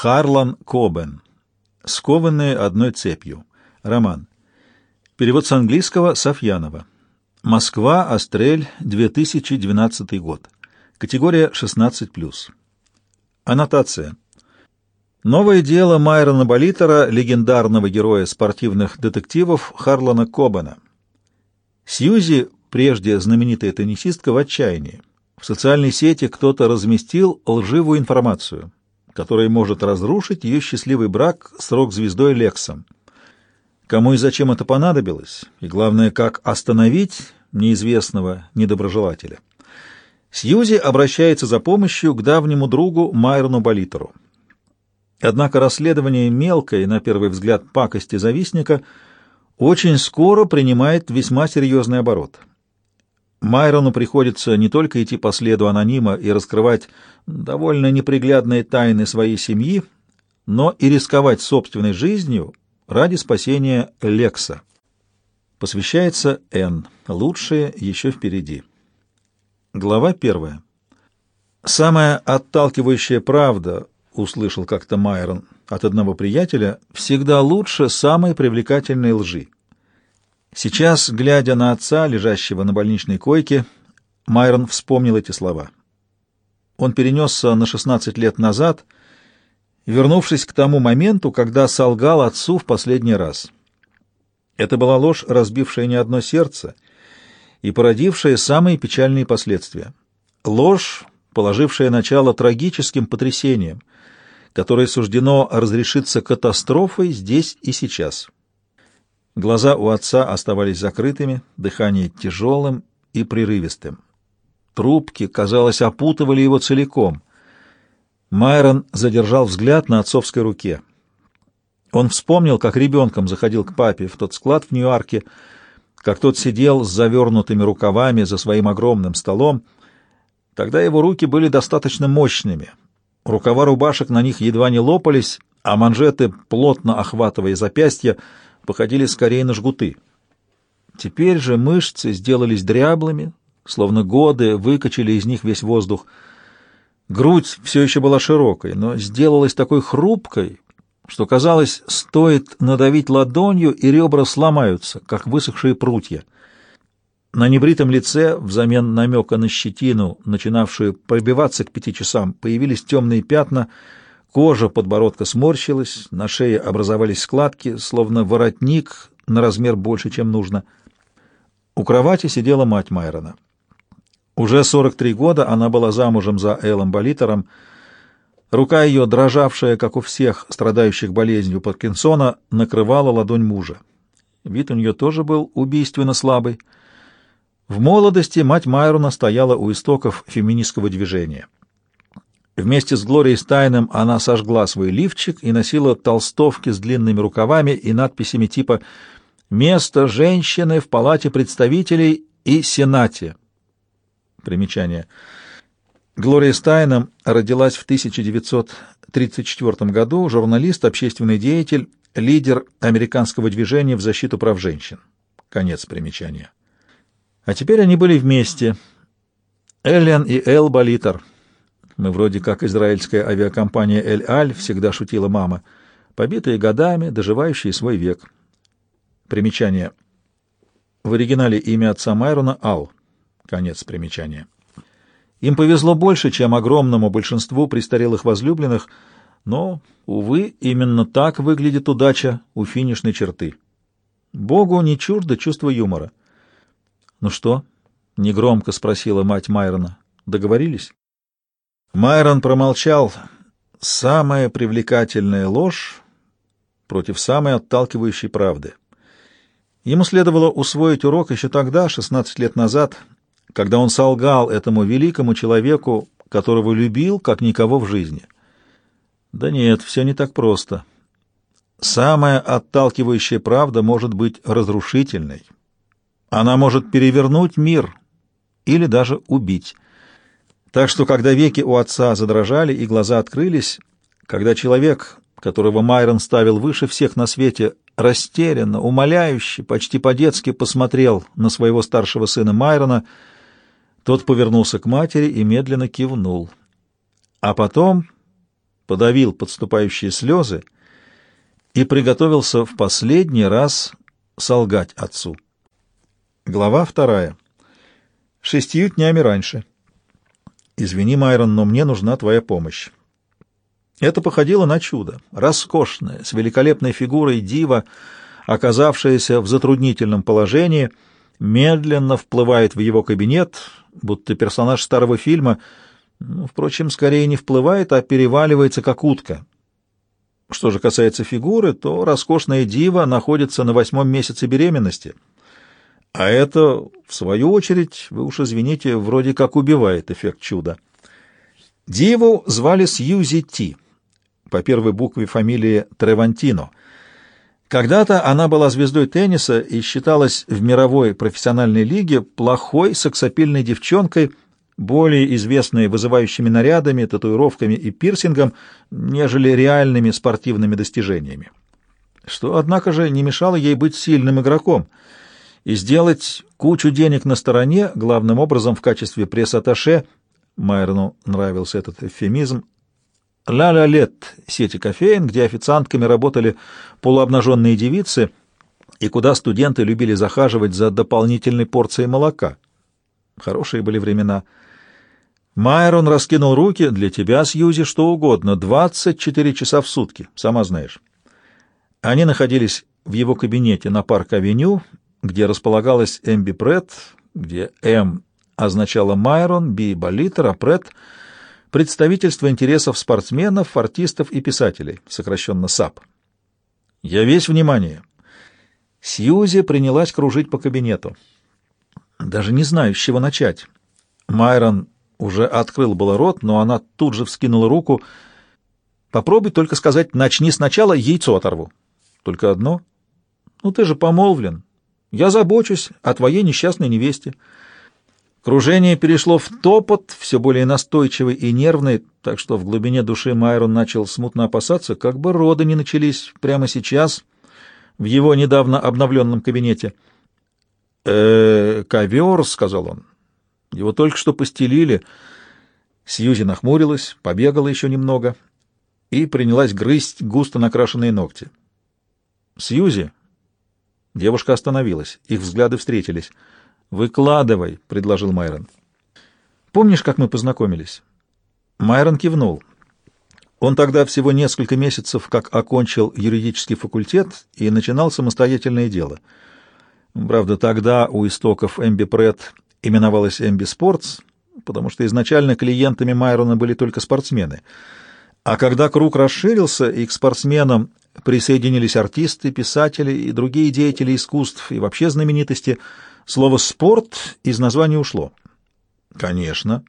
Харлан Кобен. Скованные одной цепью. Роман. Перевод с английского Софьянова. Москва, Астрель, 2012 год. Категория 16+. Аннотация. Новое дело Майрона Болитера, легендарного героя спортивных детективов Харлана Кобена. Сьюзи, прежде знаменитая теннисистка, в отчаянии. В социальной сети кто-то разместил лживую информацию, которая может разрушить ее счастливый брак с рок-звездой Лексом. Кому и зачем это понадобилось, и главное, как остановить неизвестного недоброжелателя. Сьюзи обращается за помощью к давнему другу Майрону Болитеру. Однако расследование мелкой, на первый взгляд, пакости завистника очень скоро принимает весьма серьезный оборот. Майрону приходится не только идти по следу анонима и раскрывать довольно неприглядные тайны своей семьи, но и рисковать собственной жизнью ради спасения Лекса. Посвящается Н. Лучшее еще впереди. Глава первая. Самая отталкивающая правда услышал как-то Майрон от одного приятеля, всегда лучше самой привлекательной лжи. Сейчас, глядя на отца, лежащего на больничной койке, Майрон вспомнил эти слова. Он перенесся на 16 лет назад, вернувшись к тому моменту, когда солгал отцу в последний раз. Это была ложь, разбившая не одно сердце и породившая самые печальные последствия. Ложь, положившая начало трагическим потрясениям, которое суждено разрешиться катастрофой здесь и сейчас. Глаза у отца оставались закрытыми, дыхание тяжелым и прерывистым. Трубки, казалось, опутывали его целиком. Майрон задержал взгляд на отцовской руке. Он вспомнил, как ребенком заходил к папе в тот склад в Нью-Йорке, как тот сидел с завернутыми рукавами за своим огромным столом. Тогда его руки были достаточно мощными, Рукава рубашек на них едва не лопались, а манжеты, плотно охватывая запястья, походили скорее на жгуты. Теперь же мышцы сделались дряблыми, словно годы выкачали из них весь воздух. Грудь все еще была широкой, но сделалась такой хрупкой, что, казалось, стоит надавить ладонью, и ребра сломаются, как высохшие прутья. На небритом лице, взамен намека на щетину, начинавшую пробиваться к пяти часам, появились темные пятна, кожа подбородка сморщилась, на шее образовались складки, словно воротник на размер больше, чем нужно. У кровати сидела мать Майрона. Уже 43 года она была замужем за Эллом Болитером. Рука ее, дрожавшая, как у всех страдающих болезнью Паркинсона, накрывала ладонь мужа. Вид у нее тоже был убийственно слабый — в молодости мать Майрона стояла у истоков феминистского движения. Вместе с Глорией Стайном она сожгла свой лифчик и носила толстовки с длинными рукавами и надписями типа «Место женщины в Палате представителей и Сенате». Примечание. Глория Стайном родилась в 1934 году, журналист, общественный деятель, лидер американского движения в защиту прав женщин. Конец примечания. А теперь они были вместе. Эллен и Эл Болитер. Мы вроде как израильская авиакомпания «Эль-Аль», всегда шутила мама. Побитые годами, доживающие свой век. Примечание. В оригинале имя отца Майрона — Ал. Конец примечания. Им повезло больше, чем огромному большинству престарелых возлюбленных, но, увы, именно так выглядит удача у финишной черты. Богу не чуждо чувство юмора. «Ну что?» — негромко спросила мать Майрона. «Договорились?» Майрон промолчал. «Самая привлекательная ложь против самой отталкивающей правды». Ему следовало усвоить урок еще тогда, 16 лет назад, когда он солгал этому великому человеку, которого любил, как никого в жизни. Да нет, все не так просто. Самая отталкивающая правда может быть разрушительной. Она может перевернуть мир или даже убить. Так что, когда веки у отца задрожали и глаза открылись, когда человек, которого Майрон ставил выше всех на свете, растерянно, умоляюще, почти по-детски посмотрел на своего старшего сына Майрона, тот повернулся к матери и медленно кивнул. А потом подавил подступающие слезы и приготовился в последний раз солгать отцу. Глава вторая. Шестью днями раньше. «Извини, Майрон, но мне нужна твоя помощь». Это походило на чудо. Роскошная, с великолепной фигурой дива, оказавшаяся в затруднительном положении, медленно вплывает в его кабинет, будто персонаж старого фильма, ну, впрочем, скорее не вплывает, а переваливается, как утка. Что же касается фигуры, то роскошная дива находится на восьмом месяце беременности. А это, в свою очередь, вы уж извините, вроде как убивает эффект чуда. Диву звали Сьюзи Ти по первой букве фамилии Тревантино. Когда-то она была звездой тенниса и считалась в мировой профессиональной лиге плохой сексапильной девчонкой, более известной вызывающими нарядами, татуировками и пирсингом, нежели реальными спортивными достижениями. Что, однако же, не мешало ей быть сильным игроком и сделать кучу денег на стороне, главным образом в качестве пресс-атташе, Майерну нравился этот эвфемизм, «Ля-ля лет» сети кофеин, где официантками работали полуобнаженные девицы и куда студенты любили захаживать за дополнительной порцией молока. Хорошие были времена. Майрон раскинул руки. «Для тебя, Сьюзи, что угодно. 24 часа в сутки, сама знаешь». Они находились в его кабинете на Парк-авеню, где располагалась Эмби Пред, где М означала Майрон, Би — Болитар, а Пред — представительство интересов спортсменов, артистов и писателей, сокращенно САП. Я весь внимание. Сьюзи принялась кружить по кабинету. Даже не знаю, с чего начать. Майрон уже открыл было рот, но она тут же вскинула руку. Попробуй только сказать «начни сначала, яйцо оторву». Только одно? Ну ты же помолвлен. Я забочусь о твоей несчастной невесте. Кружение перешло в топот, все более настойчивый и нервный, так что в глубине души Майрон начал смутно опасаться, как бы роды не начались прямо сейчас в его недавно обновленном кабинете. «Э, ковер», — сказал он. «Его только что постелили». Сьюзи нахмурилась, побегала еще немного и принялась грызть густо накрашенные ногти. «Сьюзи!» Девушка остановилась, их взгляды встретились — «Выкладывай», — предложил Майрон. «Помнишь, как мы познакомились?» Майрон кивнул. Он тогда всего несколько месяцев как окончил юридический факультет и начинал самостоятельное дело. Правда, тогда у истоков Эмби Прет именовалась Эмби Спортс, потому что изначально клиентами Майрона были только спортсмены. А когда круг расширился, и к спортсменам присоединились артисты, писатели и другие деятели искусств, и вообще знаменитости — Слово «спорт» из названия ушло. Конечно.